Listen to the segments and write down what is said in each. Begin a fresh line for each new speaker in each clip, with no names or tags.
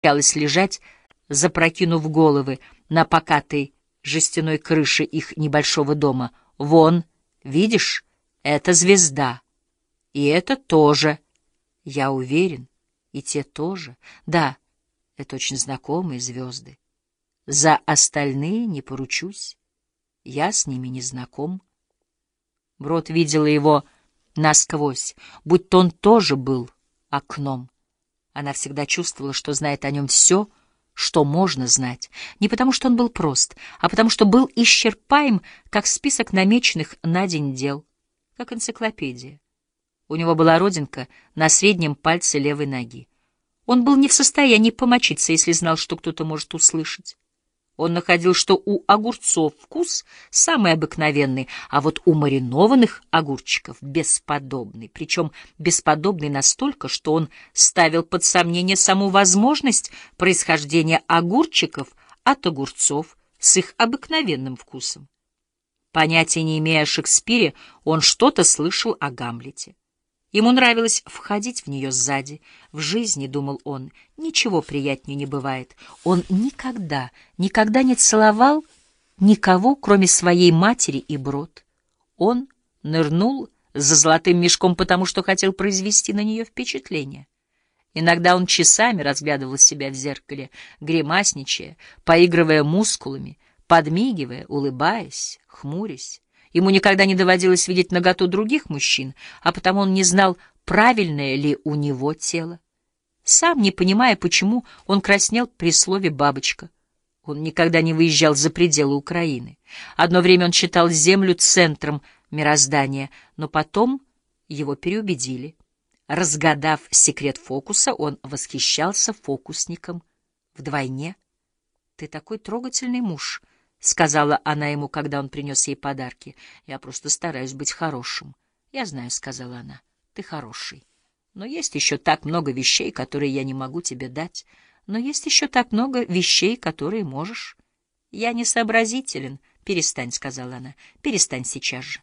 случалось лежать, запрокинув головы на покатой жестяной крыше их небольшого дома. «Вон, видишь, это звезда. И это тоже. Я уверен, и те тоже. Да, это очень знакомые звезды. За остальные не поручусь. Я с ними не знаком». Брод видела его насквозь, будто он тоже был окном. Она всегда чувствовала, что знает о нем все, что можно знать, не потому что он был прост, а потому что был исчерпаем, как список намеченных на день дел, как энциклопедия. У него была родинка на среднем пальце левой ноги. Он был не в состоянии помочиться, если знал, что кто-то может услышать. Он находил, что у огурцов вкус самый обыкновенный, а вот у маринованных огурчиков бесподобный, причем бесподобный настолько, что он ставил под сомнение саму возможность происхождения огурчиков от огурцов с их обыкновенным вкусом. Понятия не имея о Шекспире, он что-то слышал о Гамлете. Ему нравилось входить в нее сзади. В жизни, — думал он, — ничего приятнее не бывает. Он никогда, никогда не целовал никого, кроме своей матери и брод. Он нырнул за золотым мешком, потому что хотел произвести на нее впечатление. Иногда он часами разглядывал себя в зеркале, гримасничая, поигрывая мускулами, подмигивая, улыбаясь, хмурясь. Ему никогда не доводилось видеть наготу других мужчин, а потому он не знал, правильное ли у него тело. Сам не понимая, почему он краснел при слове «бабочка». Он никогда не выезжал за пределы Украины. Одно время он считал Землю центром мироздания, но потом его переубедили. Разгадав секрет фокуса, он восхищался фокусником вдвойне. «Ты такой трогательный муж», — сказала она ему, когда он принес ей подарки. — Я просто стараюсь быть хорошим. — Я знаю, — сказала она, — ты хороший. Но есть еще так много вещей, которые я не могу тебе дать. Но есть еще так много вещей, которые можешь. — Я не сообразителен. Перестань, — сказала она, — перестань сейчас же.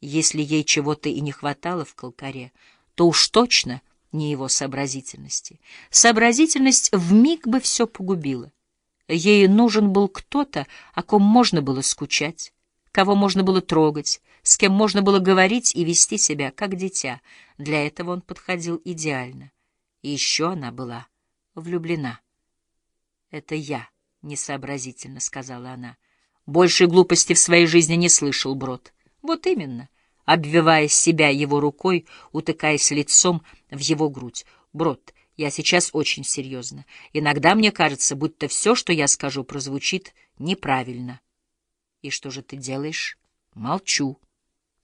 Если ей чего-то и не хватало в колкаре, то уж точно не его сообразительности. Сообразительность вмиг бы все погубила. Ей нужен был кто-то, о ком можно было скучать, кого можно было трогать, с кем можно было говорить и вести себя, как дитя. Для этого он подходил идеально. И еще она была влюблена. «Это я», — несообразительно сказала она. Большей глупости в своей жизни не слышал Брод. Вот именно, обвивая себя его рукой, утыкаясь лицом в его грудь. Брод, я сейчас очень серьезно. Иногда мне кажется, будто все, что я скажу, прозвучит неправильно. И что же ты делаешь? Молчу.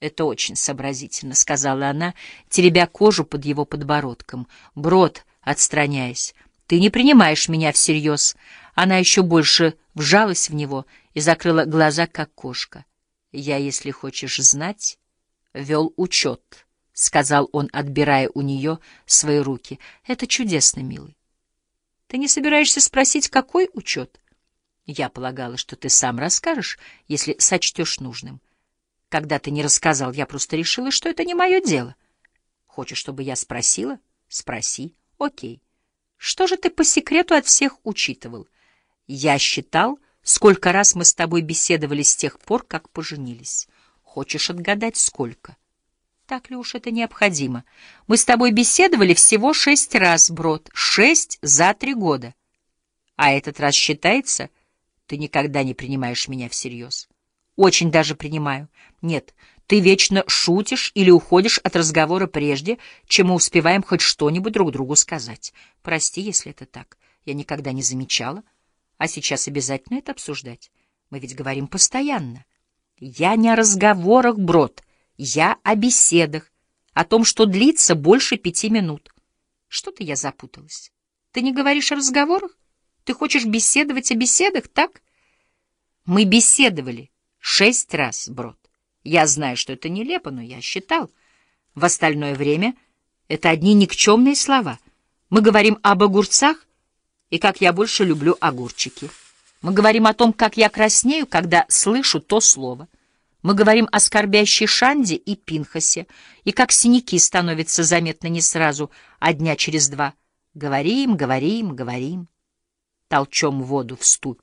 Это очень сообразительно, — сказала она, теребя кожу под его подбородком. Брод, отстраняясь, ты не принимаешь меня всерьез. Она еще больше вжалась в него и закрыла глаза, как кошка. Я, если хочешь знать, вел учет. — сказал он, отбирая у нее свои руки. — Это чудесно, милый. — Ты не собираешься спросить, какой учет? — Я полагала, что ты сам расскажешь, если сочтешь нужным. Когда ты не рассказал, я просто решила, что это не мое дело. Хочешь, чтобы я спросила? Спроси. Окей. Что же ты по секрету от всех учитывал? Я считал, сколько раз мы с тобой беседовали с тех пор, как поженились. Хочешь отгадать, сколько? Так ли уж это необходимо? Мы с тобой беседовали всего шесть раз, Брод, шесть за три года. А этот раз считается, ты никогда не принимаешь меня всерьез. Очень даже принимаю. Нет, ты вечно шутишь или уходишь от разговора прежде, чем мы успеваем хоть что-нибудь друг другу сказать. Прости, если это так. Я никогда не замечала. А сейчас обязательно это обсуждать. Мы ведь говорим постоянно. Я не о разговорах, Брод. Я о беседах, о том, что длится больше пяти минут. Что-то я запуталась. Ты не говоришь о разговорах? Ты хочешь беседовать о беседах, так? Мы беседовали шесть раз, Брод. Я знаю, что это нелепо, но я считал. В остальное время это одни никчемные слова. Мы говорим об огурцах и как я больше люблю огурчики. Мы говорим о том, как я краснею, когда слышу то слово — мы говорим о скорбящей Шанде и Пинхасе, и как синяки становятся заметны не сразу, а дня через два. Говорим, говорим, говорим. толчем воду в ступе.